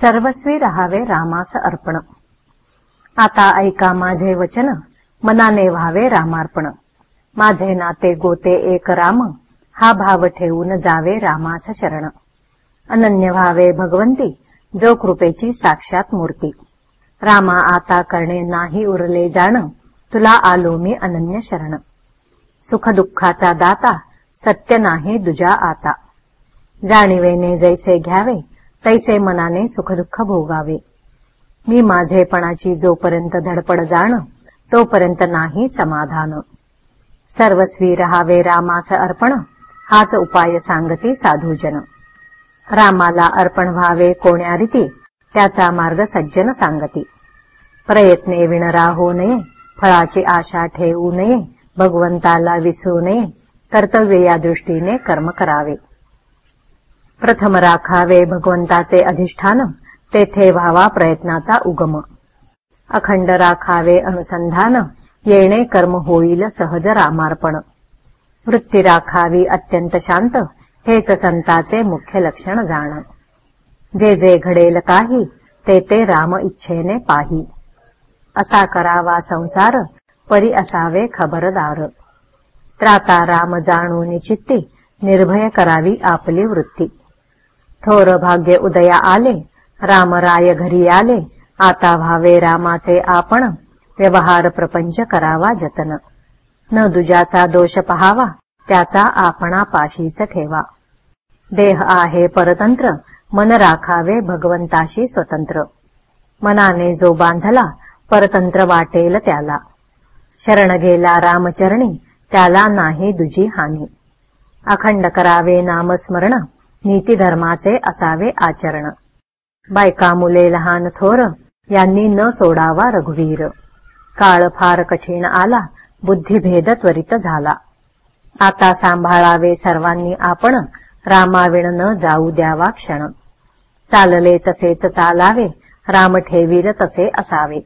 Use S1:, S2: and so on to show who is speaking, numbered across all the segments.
S1: सर्वस्वी राहावे रामास अर्पण. आता ऐका माझे वचन मनाने व्हावे रामार्पण. माझे नाते गोते एक राम हा भाव ठेवून जावे रामास शरण. अनन्य व्हावे भगवंती जो कृपेची साक्षात मूर्ती. रामा आता करणे नाही उरले जाण तुला आलो मी अनन्य शरण. सुख दुःखाचा दाता सत्य नाही दुजा आता. जाणीवेने जैसे घ्यावे तैसे मनाने सुखदुःख भोगावे. मी माझेपणाची जोपर्यंत धडपड जाण तोपर्यंत नाही समाधान. सर्वस्वी रहावे रामास अर्पण हाच उपाय सांगती साधूजन. रामाला अर्पण व्हावे कोण्या रीती त्याचा मार्ग सज्जन सांगती. प्रयत्ने विणरा हो नये फळाची आशा ठेवू नये भगवंताला विसरू नये कर्तव्य या दृष्टीने कर्म करावे. प्रथम राखावे भगवंताचे अधिष्ठान तेथे व्हावा प्रयत्नाचा उगम. अखंड राखावे अनुसंधान येणे कर्म होईल सहज रामार्पण. वृत्ती राखावी अत्यंत शांत हेच संताचे मुख्य लक्षण जाण. जे जे घडेल काही ते ते राम इच्छेने पाही. असा करावा संसार परी असावे खबरदार. त्राता राम जाणून चित्ती निर्भय करावी आपली वृत्ती. थोर भाग्य उदया आले रामराय घरी आले आता व्हावे रामाचे आपण व्यवहार प्रपंच करावा जतन. न दुजाचा दोष पहावा त्याचा आपणा पाशीच ठेवा. देह आहे परतंत्र मन राखावे भगवंताशी स्वतंत्र. मनाने जो बांधला परतंत्र वाटेल त्याला. शरण गेला रामचरणी त्याला नाही दुजी हानी. अखंड करावे नामस्मरण नीतीधर्माचे असावे आचरण. बायका मुले लहान थोर यांनी न सोडावा रघुवीर. काळ फार कठीण आला बुद्धिभेद त्वरित झाला. आता सांभाळावे सर्वांनी आपण रामाविण न जाऊ द्यावा क्षण. चालले तसेच चालावे राम ठेवीर तसे असावे.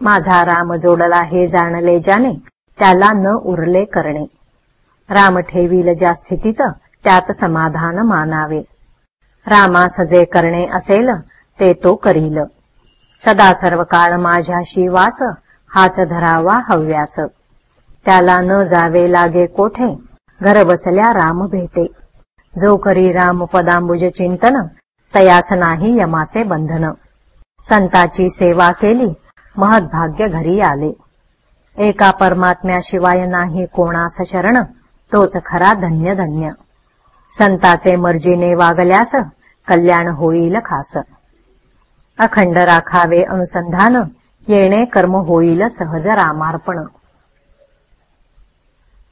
S1: माझा राम जोडला हे जाणले जाणे त्याला न उरले करणे. राम ठेवील ज्या स्थितीत त्यात समाधान मानावे. रामास जे करणे असेल ते तो करील. सदा सर्व काळ माझ्याशी वास हाच धरावा हव्यास. त्याला न जावे लागे कोठे घर बसल्या राम भेटे. जो करी राम पदांबुज चिंतन तयास नाही यमाचे बंधन. संताची सेवा केली महद्भाग्य घरी आले. एका परमात्म्याशिवाय नाही कोणास शरण तोच खरा धन्य धन्य संताचे मर्जीने वागल्यास कल्याण होईल खास. अखंड राखावे अनुसंधान येणे कर्म होईल सहज रामार्पण.